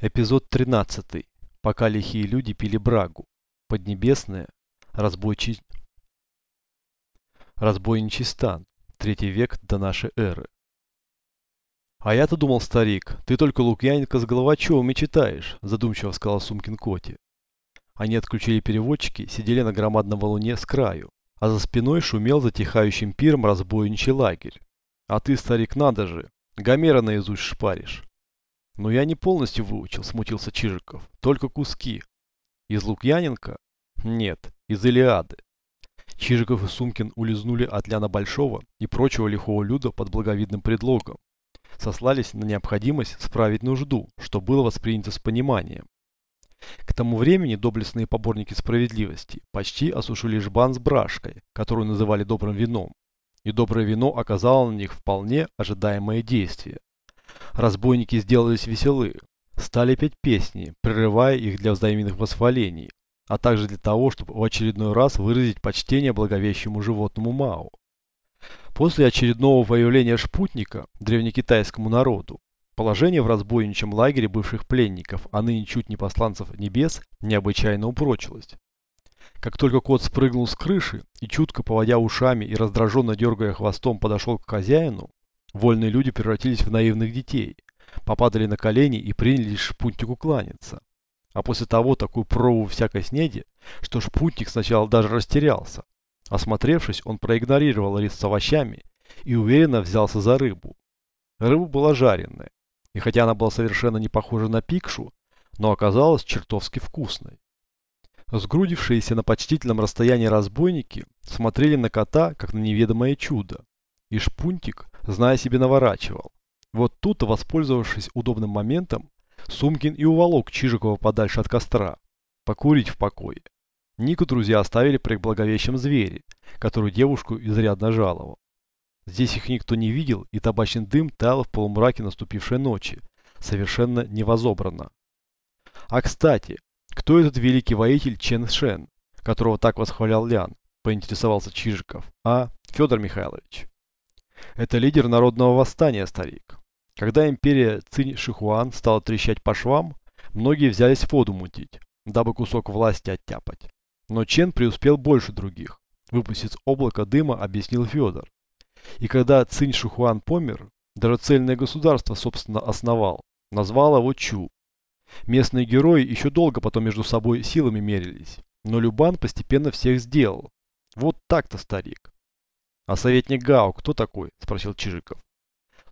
Эпизод 13. Пока лихие люди пили брагу. Поднебесная. Разбойчий... Разбойничий стан. Третий век до нашей эры. А я-то думал, старик, ты только Лукьяненко с Головачевыми читаешь, задумчиво сказал Сумкин Коти. Они отключили переводчики, сидели на громадном валуне с краю, а за спиной шумел затихающим пиром разбойничий лагерь. А ты, старик, надо же, Гомера наизусть шпаришь. Но я не полностью выучил, смутился Чижиков. Только куски. Из Лукьяненко? Нет, из Илиады. Чижиков и Сумкин улизнули от Ляна Большого и прочего лихого люда под благовидным предлогом. Сослались на необходимость справить нужду, что было воспринято с пониманием. К тому времени доблестные поборники справедливости почти осушили жбан с брашкой, которую называли добрым вином. И доброе вино оказало на них вполне ожидаемое действие. Разбойники сделались веселы, стали петь песни, прерывая их для взаимных восхвалений, а также для того, чтобы в очередной раз выразить почтение благовещему животному Мау. После очередного появления шпутника древнекитайскому народу, положение в разбойничьем лагере бывших пленников, а ныне чуть не посланцев небес, необычайно упрочилось. Как только кот спрыгнул с крыши и, чутко поводя ушами и раздраженно дергая хвостом, подошел к хозяину, Вольные люди превратились в наивных детей, попадали на колени и принялись шпунтику кланяться. А после того такую прову всякой снеди, что шпунтик сначала даже растерялся. Осмотревшись, он проигнорировал рис с овощами и уверенно взялся за рыбу. Рыба была жареная, и хотя она была совершенно не похожа на пикшу, но оказалась чертовски вкусной. Сгрудившиеся на почтительном расстоянии разбойники смотрели на кота, как на неведомое чудо. И шпунтик, зная себе, наворачивал. Вот тут, воспользовавшись удобным моментом, Сумкин и уволок Чижикова подальше от костра, покурить в покое. Нику друзья оставили при благовещем звере, который девушку изрядно жаловал. Здесь их никто не видел, и табачный дым таял в полумраке наступившей ночи, совершенно невозобранно. А кстати, кто этот великий воитель Чен Шен, которого так восхвалял Лян, поинтересовался Чижиков. А, Федор Михайлович. Это лидер народного восстания, старик. Когда империя Цинь Шихуан стала трещать по швам, многие взялись воду мутить, дабы кусок власти оттяпать. Но Чен преуспел больше других. Выпустив облако дыма, объяснил Федор. И когда Цинь Шихуан помер, даже цельное государство, собственно, основал, назвал его Чу. Местные герои еще долго потом между собой силами мерились, но Любан постепенно всех сделал. Вот так-то, старик. «А советник Гао кто такой?» – спросил Чижиков.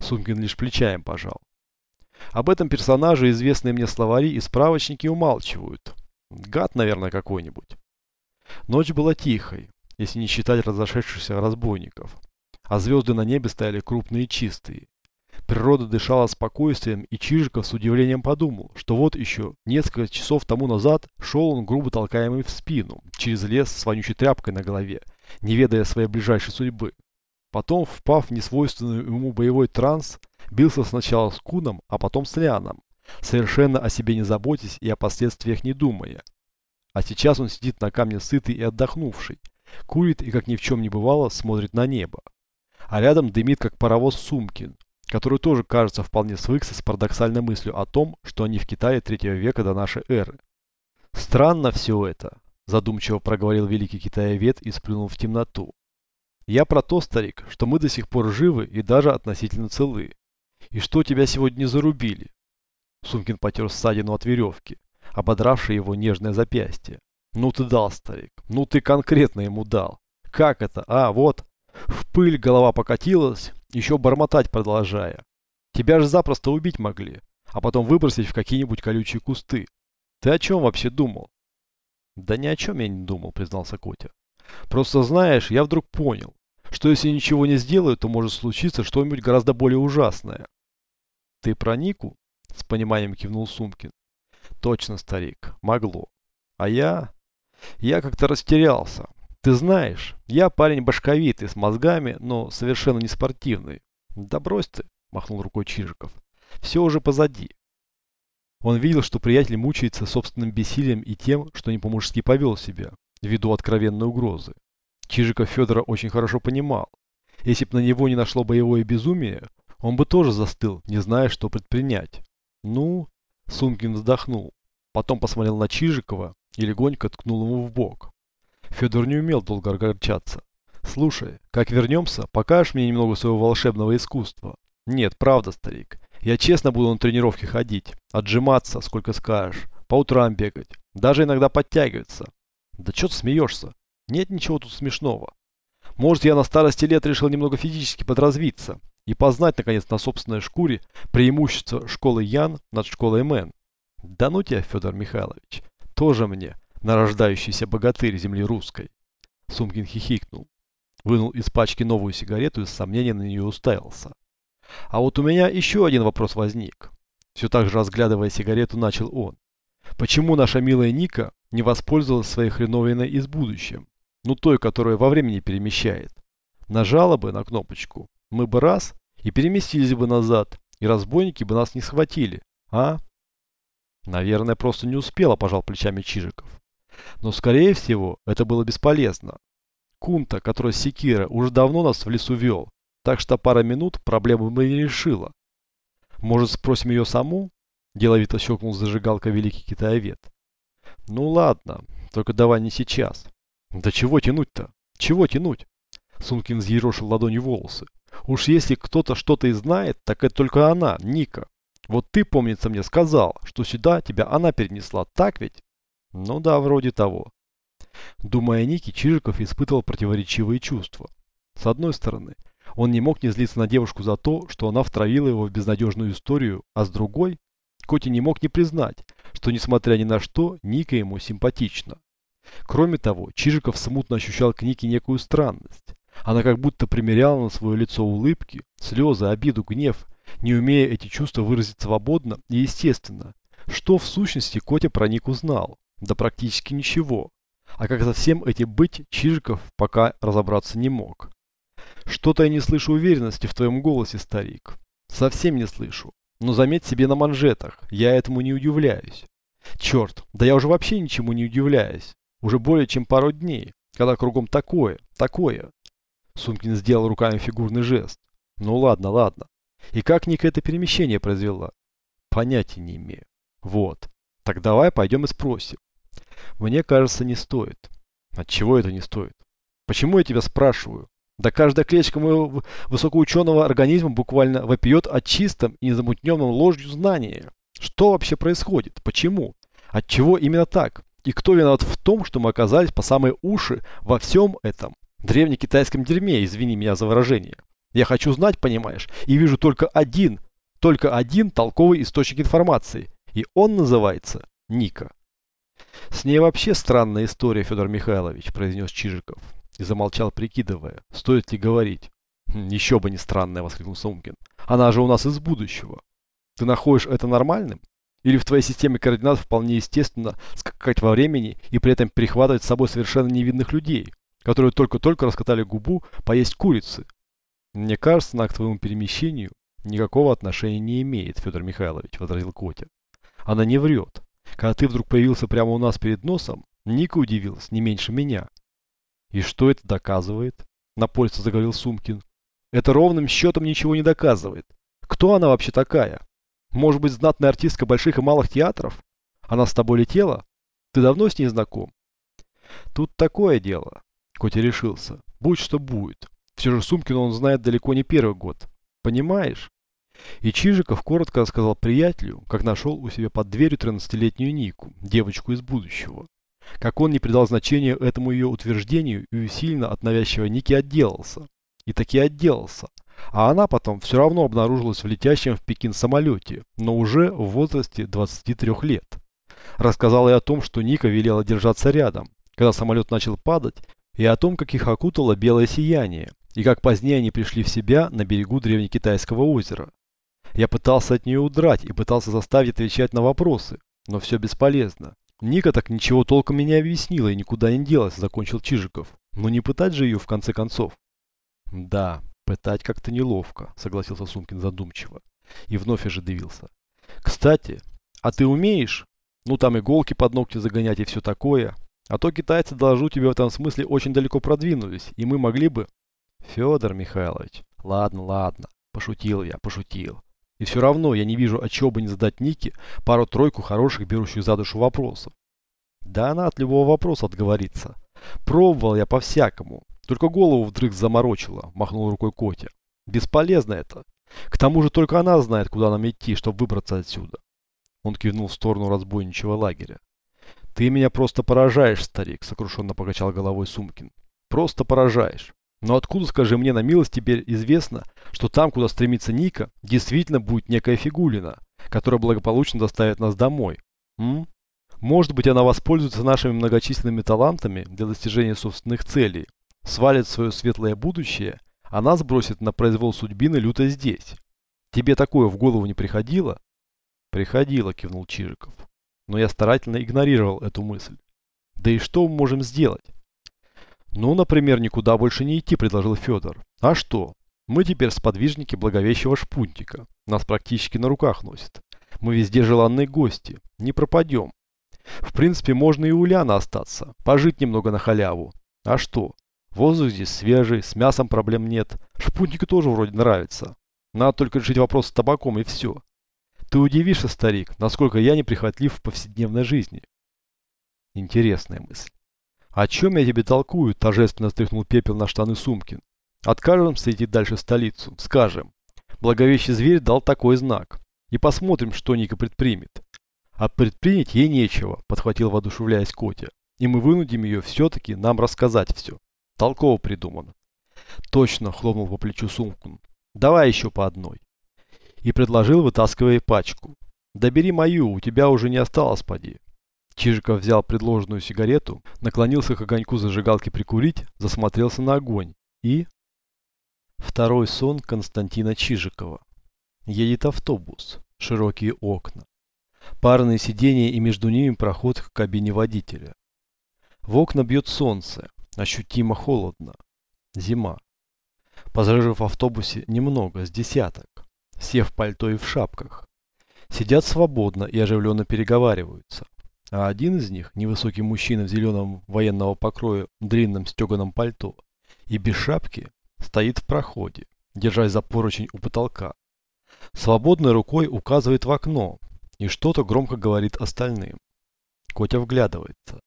Сумкин лишь плечаем пожал. Об этом персонаже известные мне словари и справочники умалчивают. Гад, наверное, какой-нибудь. Ночь была тихой, если не считать разошедшихся разбойников. А звезды на небе стояли крупные и чистые. Природа дышала спокойствием, и Чижиков с удивлением подумал, что вот еще несколько часов тому назад шел он грубо толкаемый в спину, через лес с вонючей тряпкой на голове, не ведая своей ближайшей судьбы. Потом, впав в несвойственный ему боевой транс, бился сначала с Куном, а потом с Лианом, совершенно о себе не заботясь и о последствиях не думая. А сейчас он сидит на камне сытый и отдохнувший, курит и, как ни в чем не бывало, смотрит на небо. А рядом дымит, как паровоз Сумкин, который тоже, кажется, вполне свыкся с парадоксальной мыслью о том, что они в Китае третьего века до нашей эры. Странно все это, задумчиво проговорил великий китаевед и сплюнул в темноту. Я про то, старик, что мы до сих пор живы и даже относительно целы. И что тебя сегодня зарубили? Сумкин потер ссадину от веревки, ободравшей его нежное запястье. Ну ты дал, старик, ну ты конкретно ему дал. Как это? А, вот. В пыль голова покатилась, еще бормотать продолжая. Тебя же запросто убить могли, а потом выбросить в какие-нибудь колючие кусты. Ты о чем вообще думал? Да ни о чем я не думал, признался Котя. Просто знаешь, я вдруг понял, что если ничего не сделаю, то может случиться что-нибудь гораздо более ужасное. Ты про Нику? С пониманием кивнул Сумкин. Точно, старик, могло. А я... Я как-то растерялся. Ты знаешь, я парень башковитый, с мозгами, но совершенно не спортивный. Да брось ты, махнул рукой Чижиков. Все уже позади. Он видел, что приятель мучается собственным бессилием и тем, что не по-мужски повел себя, ввиду откровенной угрозы. Чижиков Федора очень хорошо понимал. Если бы на него не нашло боевое безумие, он бы тоже застыл, не зная, что предпринять. Ну, Сумкин вздохнул. Потом посмотрел на Чижикова и легонько ткнул ему в бок. Федор не умел долго огорчаться. «Слушай, как вернемся, покажешь мне немного своего волшебного искусства?» «Нет, правда, старик. Я честно буду на тренировки ходить, отжиматься, сколько скажешь, по утрам бегать, даже иногда подтягиваться». «Да что ты смеешься? Нет ничего тут смешного. Может, я на старости лет решил немного физически подразвиться и познать, наконец, на собственной шкуре преимущество школы Ян над школой Мэн. Да ну тебя, Федор Михайлович, тоже мне, нарождающийся богатырь земли русской. Сумкин хихикнул, вынул из пачки новую сигарету и с сомнением на нее уставился. А вот у меня еще один вопрос возник. Все так же разглядывая сигарету, начал он. Почему наша милая Ника не воспользовалась своей хреновиной из будущем? Ну той, которая во времени перемещает. Нажала бы на кнопочку, мы бы раз и переместились бы назад, и разбойники бы нас не схватили, а? Наверное, просто не успела, пожал плечами Чижиков. Но, скорее всего, это было бесполезно. Кунта, которая секира, уже давно нас в лесу вел, так что пара минут проблему бы не решила. Может, спросим ее саму? Деловито щелкнул зажигалка великий китаевед. Ну ладно, только давай не сейчас. Да чего тянуть-то? Чего тянуть? Сункин взъерошил ладонью волосы. Уж если кто-то что-то и знает, так это только она, Ника. Вот ты, помнится мне, сказал, что сюда тебя она перенесла, так ведь? Ну да, вроде того. Думая о Нике, Чижиков испытывал противоречивые чувства. С одной стороны, он не мог не злиться на девушку за то, что она втравила его в безнадежную историю, а с другой, Коти не мог не признать, что, несмотря ни на что, Ника ему симпатична. Кроме того, Чижиков смутно ощущал к Нике некую странность. Она как будто примеряла на свое лицо улыбки, слезы, обиду, гнев, не умея эти чувства выразить свободно и естественно. Что в сущности Котя про Нику знал? Да практически ничего. А как со всем этим быть, Чижиков пока разобраться не мог. Что-то я не слышу уверенности в твоем голосе, старик. Совсем не слышу. Но заметь себе на манжетах, я этому не удивляюсь. Черт, да я уже вообще ничему не удивляюсь. Уже более чем пару дней, когда кругом такое, такое. Сумкин сделал руками фигурный жест. Ну ладно, ладно. И как Ника это перемещение произвела? Понятия не имею. Вот. Так давай пойдем и спросим. Мне кажется, не стоит. От чего это не стоит? Почему я тебя спрашиваю? Да каждая клеточка моего высокоученого организма буквально вопиет о чистом и незамутненном ложью знания. Что вообще происходит? Почему? От чего именно так? И кто виноват в том, что мы оказались по самые уши во всем этом? древнекитайском дерьме, извини меня за выражение. Я хочу знать, понимаешь, и вижу только один, только один толковый источник информации, и он называется Ника. С ней вообще странная история, Федор Михайлович, произнес Чижиков и замолчал, прикидывая, стоит ли говорить. «Хм, еще бы не странная, воскликнул Сумкин. Она же у нас из будущего. Ты находишь это нормальным? Или в твоей системе координат вполне естественно скакать во времени и при этом перехватывать с собой совершенно невидных людей, которые только-только раскатали губу поесть курицы. Мне кажется, она к твоему перемещению никакого отношения не имеет, Федор Михайлович, возразил Котя. Она не врет. Когда ты вдруг появился прямо у нас перед носом, Ника удивилась не меньше меня. И что это доказывает? Напольство заговорил Сумкин. Это ровным счетом ничего не доказывает. Кто она вообще такая? Может быть, знатная артистка больших и малых театров? Она с тобой летела? Ты давно с ней знаком? Тут такое дело. Котя решился. Будь что будет. Все же Сумкина он знает далеко не первый год. Понимаешь? И Чижиков коротко рассказал приятелю, как нашел у себя под дверью 13-летнюю Нику, девочку из будущего. Как он не придал значения этому ее утверждению и усиленно от навязчивой Ники отделался. И таки отделался. А она потом все равно обнаружилась в летящем в Пекин самолете, но уже в возрасте 23 лет. Рассказал и о том, что Ника велела держаться рядом, когда самолет начал падать, и о том, как их окутало белое сияние, и как позднее они пришли в себя на берегу древнекитайского озера. Я пытался от нее удрать и пытался заставить отвечать на вопросы, но все бесполезно. Ника так ничего толком и не объяснила и никуда не делась, закончил Чижиков. Но не пытать же ее в конце концов. Да, пытать как-то неловко, согласился Сумкин задумчиво. И вновь оживился. Кстати, а ты умеешь? Ну там иголки под ногти загонять и все такое. А то китайцы, доложу тебе в этом смысле, очень далеко продвинулись, и мы могли бы... Федор Михайлович, ладно, ладно, пошутил я, пошутил. И все равно я не вижу, от чего бы не задать Нике пару-тройку хороших, берущих за душу вопросов. Да она от любого вопроса отговорится. Пробовал я по-всякому. Только голову вдруг заморочила, махнул рукой Котя. Бесполезно это. К тому же только она знает, куда нам идти, чтобы выбраться отсюда. Он кивнул в сторону разбойничего лагеря. Ты меня просто поражаешь, старик, сокрушенно покачал головой Сумкин. Просто поражаешь. Но откуда, скажи мне, на милость теперь известно, что там, куда стремится Ника, действительно будет некая фигулина, которая благополучно доставит нас домой? М? Может быть, она воспользуется нашими многочисленными талантами для достижения собственных целей, свалит свое светлое будущее, а нас бросит на произвол судьбины люто здесь. Тебе такое в голову не приходило? Приходило, кивнул Чижиков. Но я старательно игнорировал эту мысль. Да и что мы можем сделать? Ну, например, никуда больше не идти, предложил Федор. А что? Мы теперь сподвижники благовещего шпунтика. Нас практически на руках носит. Мы везде желанные гости. Не пропадем. В принципе, можно и у Ляна остаться. Пожить немного на халяву. А что? Воздух здесь свежий, с мясом проблем нет. Шпунтику тоже вроде нравится. Надо только решить вопрос с табаком и все. Ты удивишься, старик, насколько я неприхотлив в повседневной жизни. Интересная мысль. «О чем я тебе толкую?» – торжественно стряхнул пепел на штаны Сумкин. «Откажемся идти дальше в столицу. Скажем. Благовещий зверь дал такой знак. И посмотрим, что Ника предпримет». «А предпринять ей нечего», – подхватил воодушевляясь Котя. «И мы вынудим ее все-таки нам рассказать все. Толково придумано». «Точно», – хлопнул по плечу Сумкин. «Давай еще по одной». И предложил, вытаскивая пачку. «Да бери мою, у тебя уже не осталось, поди». Чижиков взял предложенную сигарету, наклонился к огоньку зажигалки прикурить, засмотрелся на огонь и... Второй сон Константина Чижикова. Едет автобус, широкие окна. Парные сиденья и между ними проход к кабине водителя. В окна бьет солнце, ощутимо холодно. Зима. Пассажиров в автобусе немного, с десяток. Все в пальто и в шапках. Сидят свободно и оживленно переговариваются а один из них, невысокий мужчина в зеленом военного покроя длинном стеганом пальто и без шапки, стоит в проходе, держась за поручень у потолка. Свободной рукой указывает в окно и что-то громко говорит остальным. Котя вглядывается.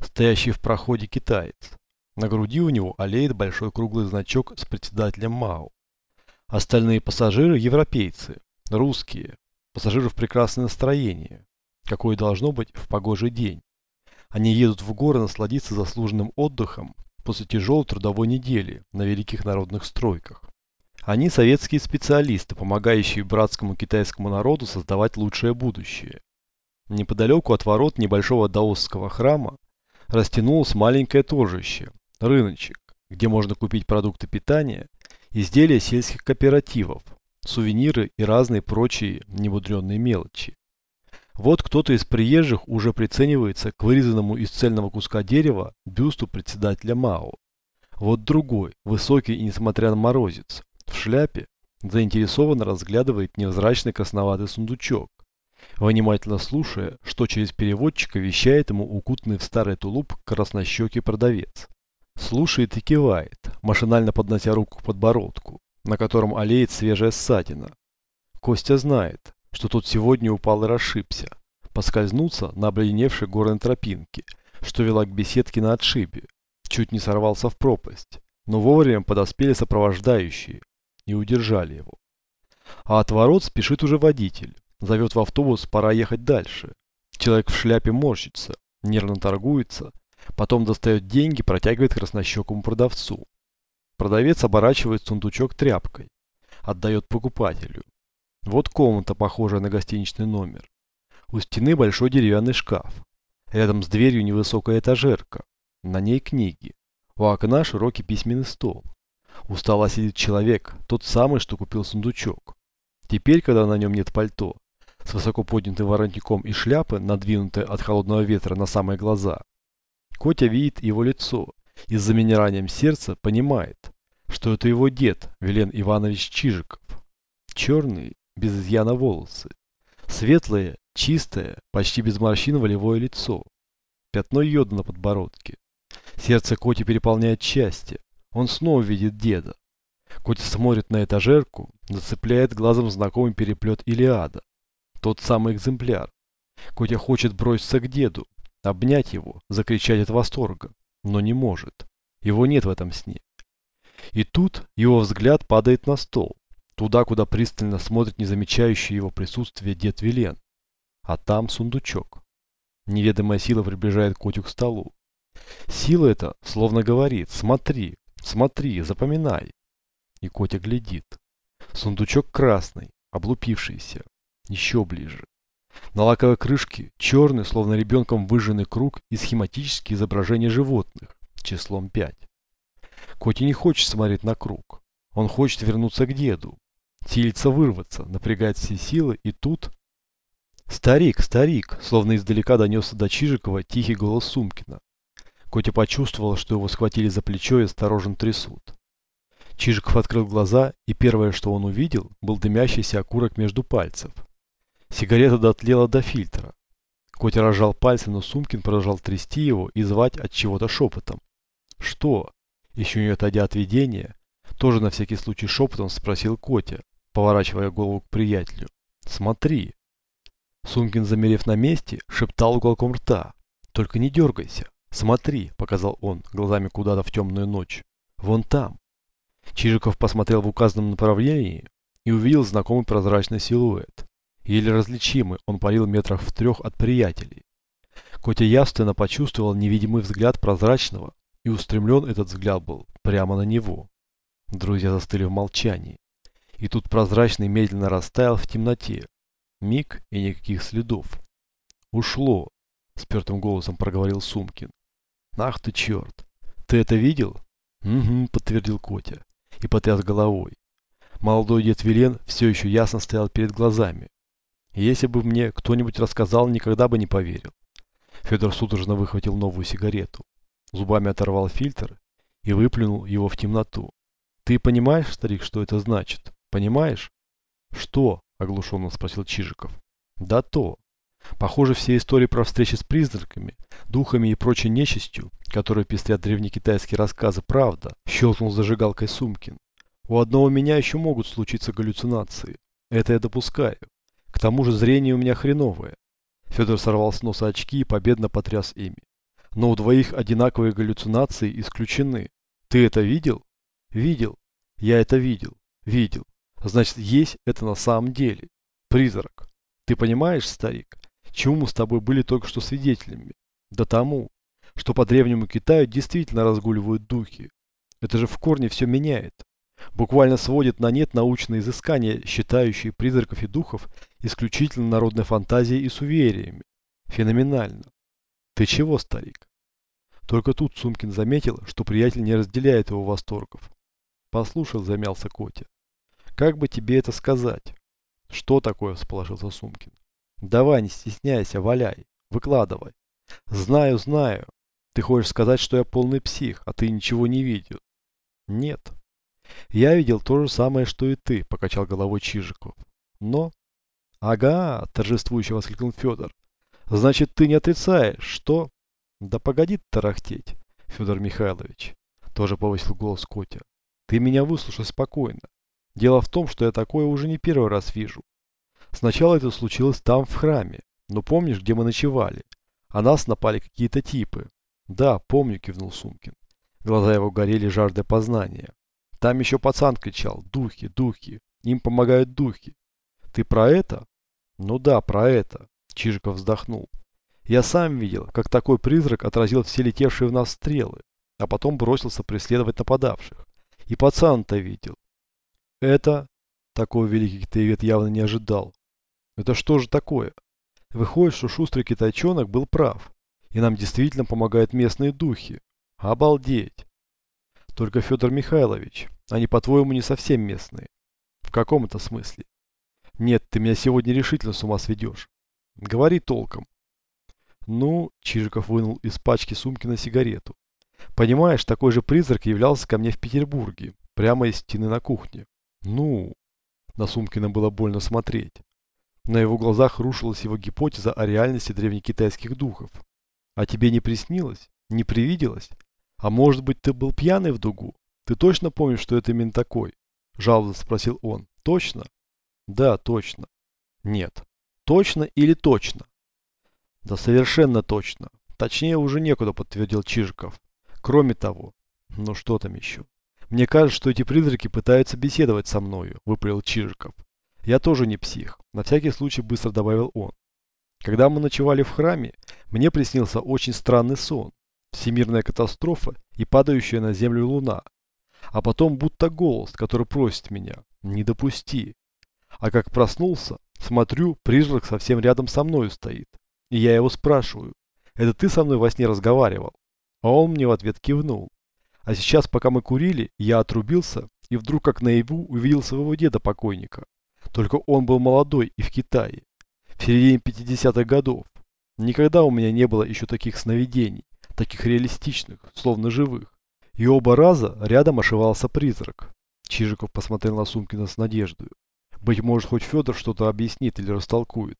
Стоящий в проходе китаец. На груди у него олеет большой круглый значок с председателем МАУ. Остальные пассажиры – европейцы, русские, пассажиры в прекрасное настроение, какое должно быть в погожий день. Они едут в горы насладиться заслуженным отдыхом после тяжелой трудовой недели на великих народных стройках. Они советские специалисты, помогающие братскому китайскому народу создавать лучшее будущее. Неподалеку от ворот небольшого даосского храма растянулось маленькое торжище, рыночек, где можно купить продукты питания, изделия сельских кооперативов, сувениры и разные прочие немудренные мелочи. Вот кто-то из приезжих уже приценивается к вырезанному из цельного куска дерева бюсту председателя МАО. Вот другой, высокий и несмотря на морозец, в шляпе, заинтересованно разглядывает невзрачный красноватый сундучок, внимательно слушая, что через переводчика вещает ему укутанный в старый тулуп краснощекий продавец. Слушает и кивает, машинально поднося руку к подбородку, на котором олеет свежая ссадина. Костя знает, что тот сегодня упал и расшибся, поскользнулся на обледеневшей горной тропинке, что вела к беседке на отшибе, чуть не сорвался в пропасть, но вовремя подоспели сопровождающие и удержали его. А от ворот спешит уже водитель, зовет в автобус, пора ехать дальше. Человек в шляпе морщится, нервно торгуется, потом достает деньги, протягивает краснощекому продавцу. Продавец оборачивает сундучок тряпкой, отдает покупателю. Вот комната, похожая на гостиничный номер. У стены большой деревянный шкаф. Рядом с дверью невысокая этажерка. На ней книги. У окна широкий письменный стол. У стола сидит человек, тот самый, что купил сундучок. Теперь, когда на нем нет пальто, с высоко поднятым воротником и шляпы, надвинутой от холодного ветра на самые глаза, Котя видит его лицо и с замиранием сердца понимает, что это его дед, Велен Иванович Чижиков. Черный, без изъяна волосы. Светлое, чистое, почти без морщин волевое лицо. Пятно йода на подбородке. Сердце Коти переполняет счастье. Он снова видит деда. Котя смотрит на этажерку, зацепляет глазом знакомый переплет Илиада. Тот самый экземпляр. Котя хочет броситься к деду, обнять его, закричать от восторга, но не может. Его нет в этом сне. И тут его взгляд падает на стол, туда, куда пристально смотрит незамечающий его присутствие дед Вилен. А там сундучок. Неведомая сила приближает Котю к столу. Сила эта словно говорит «Смотри, смотри, запоминай». И Котя глядит. Сундучок красный, облупившийся. Еще ближе. На лаковой крышке черный, словно ребенком выжженный круг и схематические изображения животных, числом 5. Коте не хочет смотреть на круг. Он хочет вернуться к деду. Силится вырваться, напрягает все силы, и тут... «Старик, старик!» Словно издалека донесся до Чижикова тихий голос Сумкина. Котя почувствовал, что его схватили за плечо и осторожно трясут. Чижиков открыл глаза, и первое, что он увидел, был дымящийся окурок между пальцев. Сигарета дотлела до фильтра. Котя разжал пальцы, но Сумкин продолжал трясти его и звать от чего-то шепотом. «Что?» Еще не отойдя от видения, тоже на всякий случай шепотом спросил Котя, поворачивая голову к приятелю. «Смотри!» Сумкин, замерев на месте, шептал уголком рта. «Только не дергайся! Смотри!» – показал он, глазами куда-то в темную ночь. «Вон там!» Чижиков посмотрел в указанном направлении и увидел знакомый прозрачный силуэт. Еле различимый, он парил метрах в трех от приятелей. Котя явственно почувствовал невидимый взгляд прозрачного, и устремлен этот взгляд был прямо на него. Друзья застыли в молчании. И тут прозрачный медленно растаял в темноте. Миг и никаких следов. «Ушло!» – спертым голосом проговорил Сумкин. «Ах ты черт! Ты это видел?» «Угу», – подтвердил Котя и потряс головой. Молодой дед Вилен все еще ясно стоял перед глазами. Если бы мне кто-нибудь рассказал, никогда бы не поверил. Федор судорожно выхватил новую сигарету, зубами оторвал фильтр и выплюнул его в темноту. Ты понимаешь, старик, что это значит? Понимаешь? Что? Оглушенно спросил Чижиков. Да то. Похоже, все истории про встречи с призраками, духами и прочей нечистью, которые пестрят древнекитайские рассказы, правда, щелкнул зажигалкой Сумкин. У одного меня еще могут случиться галлюцинации. Это я допускаю. К тому же зрение у меня хреновое. Федор сорвал с носа очки и победно потряс ими. Но у двоих одинаковые галлюцинации исключены. Ты это видел? Видел. Я это видел. Видел. Значит, есть это на самом деле. Призрак. Ты понимаешь, старик, чему мы с тобой были только что свидетелями? Да тому, что по древнему Китаю действительно разгуливают духи. Это же в корне все меняет буквально сводит на нет научные изыскания, считающие призраков и духов исключительно народной фантазией и суевериями. Феноменально. Ты чего, старик? Только тут Сумкин заметил, что приятель не разделяет его восторгов. Послушал, замялся Котя. Как бы тебе это сказать? Что такое, всположился Сумкин. Давай, не стесняйся, валяй, выкладывай. Знаю, знаю. Ты хочешь сказать, что я полный псих, а ты ничего не видел? Нет, я видел то же самое, что и ты, покачал головой Чижиков. Но... Ага, торжествующе воскликнул Федор. Значит, ты не отрицаешь, что... Да погоди тарахтеть, Федор Михайлович. Тоже повысил голос Котя. Ты меня выслушай спокойно. Дело в том, что я такое уже не первый раз вижу. Сначала это случилось там, в храме. Но помнишь, где мы ночевали? А нас напали какие-то типы. Да, помню, кивнул Сумкин. Глаза его горели жаждой познания. Там еще пацан кричал. Духи, духи. Им помогают духи. Ты про это? Ну да, про это. Чижиков вздохнул. Я сам видел, как такой призрак отразил все летевшие в нас стрелы, а потом бросился преследовать нападавших. И пацан-то видел. Это... Такой великий китаевед явно не ожидал. Это что же такое? Выходит, что шустрый китайчонок был прав. И нам действительно помогают местные духи. Обалдеть. Только Федор Михайлович, они, по-твоему, не совсем местные. В каком это смысле? Нет, ты меня сегодня решительно с ума сведешь. Говори толком. Ну, Чижиков вынул из пачки сумки на сигарету. Понимаешь, такой же призрак являлся ко мне в Петербурге, прямо из стены на кухне. Ну, на Сумкина было больно смотреть. На его глазах рушилась его гипотеза о реальности древнекитайских духов. А тебе не приснилось? Не привиделось? А может быть ты был пьяный в дугу? Ты точно помнишь, что это именно такой? Жалобно спросил он. Точно? Да, точно. Нет. Точно или точно? Да совершенно точно. Точнее уже некуда, подтвердил Чижиков. Кроме того, ну что там еще? Мне кажется, что эти призраки пытаются беседовать со мною, выпалил Чижиков. Я тоже не псих, на всякий случай быстро добавил он. Когда мы ночевали в храме, мне приснился очень странный сон. Всемирная катастрофа и падающая на землю луна. А потом будто голос, который просит меня «Не допусти». А как проснулся, смотрю, призрак совсем рядом со мною стоит. И я его спрашиваю, это ты со мной во сне разговаривал? А он мне в ответ кивнул. А сейчас, пока мы курили, я отрубился и вдруг как наяву увидел своего деда покойника. Только он был молодой и в Китае в середине 50-х годов. Никогда у меня не было еще таких сновидений, таких реалистичных, словно живых. И оба раза рядом ошивался призрак. Чижиков посмотрел на Сумкина с надеждой. Быть может, хоть Федор что-то объяснит или растолкует.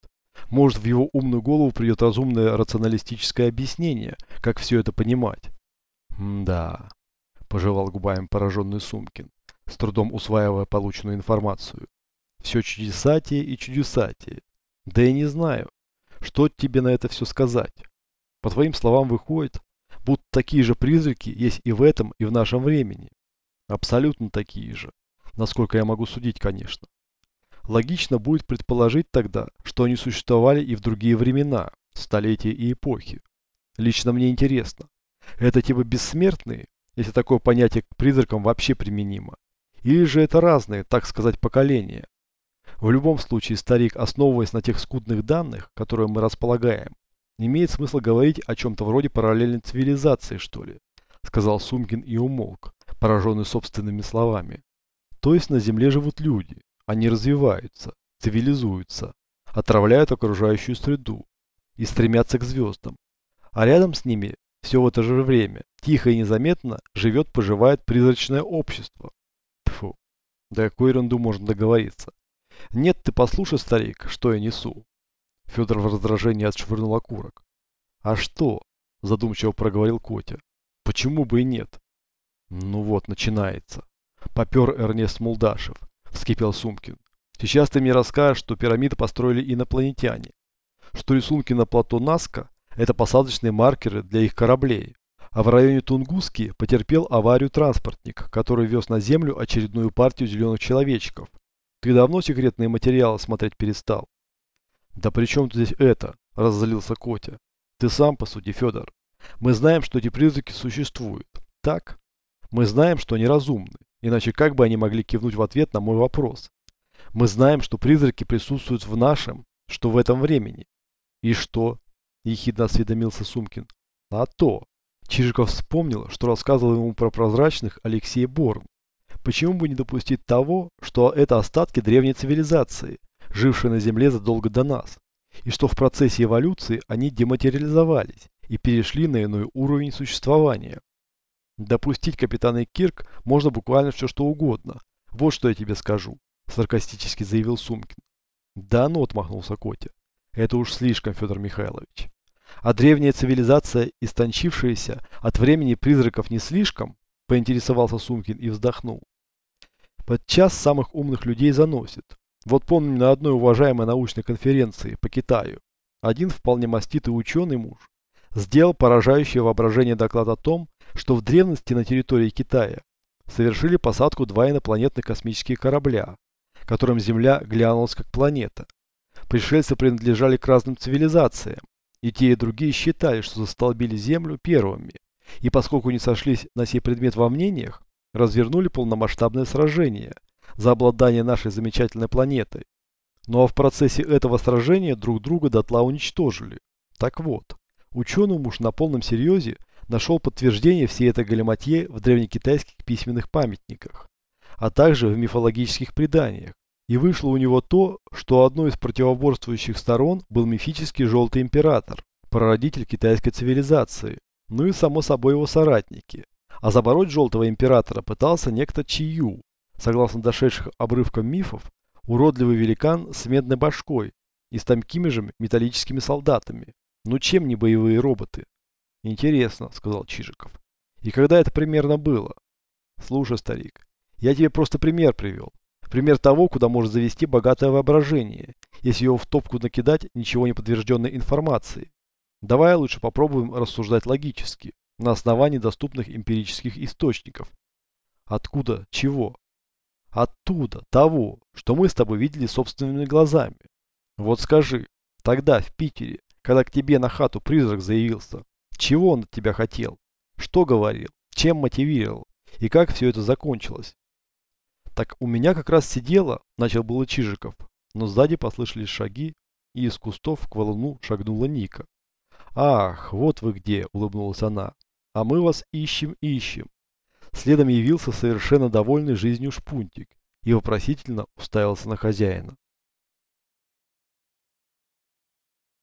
Может, в его умную голову придет разумное рационалистическое объяснение, как все это понимать. «Да», – пожевал губами пораженный Сумкин, с трудом усваивая полученную информацию. «Все чудесатие и чудесатие. Да я не знаю, что тебе на это все сказать. По твоим словам выходит, будто такие же призраки есть и в этом, и в нашем времени. Абсолютно такие же. Насколько я могу судить, конечно. Логично будет предположить тогда, что они существовали и в другие времена, столетия и эпохи. Лично мне интересно, это типа бессмертные, если такое понятие к призракам вообще применимо? Или же это разные, так сказать, поколения? В любом случае, старик, основываясь на тех скудных данных, которые мы располагаем, имеет смысл говорить о чем-то вроде параллельной цивилизации, что ли, сказал Сумкин и умолк, пораженный собственными словами. То есть на Земле живут люди, они развиваются, цивилизуются, отравляют окружающую среду и стремятся к звездам. А рядом с ними все в это же время, тихо и незаметно, живет-поживает призрачное общество. Фу, да какой ерунду можно договориться. Нет, ты послушай, старик, что я несу. Федор в раздражении отшвырнул окурок. А что? Задумчиво проговорил Котя. Почему бы и нет? Ну вот, начинается. Попер Эрнест Мулдашев. Вскипел Сумкин. Сейчас ты мне расскажешь, что пирамиды построили инопланетяне. Что рисунки на плато Наска – это посадочные маркеры для их кораблей. А в районе Тунгуски потерпел аварию транспортник, который вез на Землю очередную партию зеленых человечков. Ты давно секретные материалы смотреть перестал? Да при чем здесь это? Раззлился Котя. Ты сам посуди, Федор. Мы знаем, что эти призраки существуют. Так? Мы знаем, что они разумны. Иначе как бы они могли кивнуть в ответ на мой вопрос? Мы знаем, что призраки присутствуют в нашем, что в этом времени. И что? Ехидно осведомился Сумкин. А то. Чижиков вспомнил, что рассказывал ему про прозрачных Алексей Борн. Почему бы не допустить того, что это остатки древней цивилизации, жившей на Земле задолго до нас, и что в процессе эволюции они дематериализовались и перешли на иной уровень существования? Допустить капитана Кирк можно буквально все что угодно. Вот что я тебе скажу, саркастически заявил Сумкин. Да ну, отмахнулся Котя. Это уж слишком, Федор Михайлович. А древняя цивилизация, истончившаяся от времени призраков не слишком, поинтересовался Сумкин и вздохнул. Подчас самых умных людей заносит. Вот помню на одной уважаемой научной конференции по Китаю. Один вполне маститый ученый муж сделал поражающее воображение доклад о том, что в древности на территории Китая совершили посадку два инопланетных космических корабля, которым Земля глянулась как планета. Пришельцы принадлежали к разным цивилизациям, и те и другие считали, что застолбили Землю первыми, и поскольку не сошлись на сей предмет во мнениях, развернули полномасштабное сражение за обладание нашей замечательной планетой. Ну а в процессе этого сражения друг друга дотла уничтожили. Так вот, ученый муж на полном серьезе нашел подтверждение всей этой галиматье в древнекитайских письменных памятниках, а также в мифологических преданиях. И вышло у него то, что одной из противоборствующих сторон был мифический Желтый Император, прародитель китайской цивилизации, ну и само собой его соратники, а забороть Желтого Императора пытался некто Чию. Согласно дошедших обрывкам мифов, уродливый великан с медной башкой и с такими же металлическими солдатами. Ну чем не боевые роботы? Интересно, сказал Чижиков. И когда это примерно было? Слушай, старик, Я тебе просто пример привел. Пример того, куда может завести богатое воображение, если его в топку накидать ничего не подтвержденной информации. Давай лучше попробуем рассуждать логически, на основании доступных эмпирических источников. Откуда? Чего? Оттуда, того, что мы с тобой видели собственными глазами. Вот скажи, тогда в Питере, когда к тебе на хату призрак заявился, чего он от тебя хотел? Что говорил? Чем мотивировал? И как все это закончилось? Так у меня как раз сидела, начал было Чижиков, но сзади послышались шаги, и из кустов к валуну шагнула Ника. «Ах, вот вы где!» – улыбнулась она. «А мы вас ищем, ищем!» Следом явился совершенно довольный жизнью шпунтик и вопросительно уставился на хозяина.